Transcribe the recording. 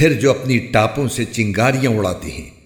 फिर जो अपनी टापों से चिंगारियाँ उड़ाते हैं।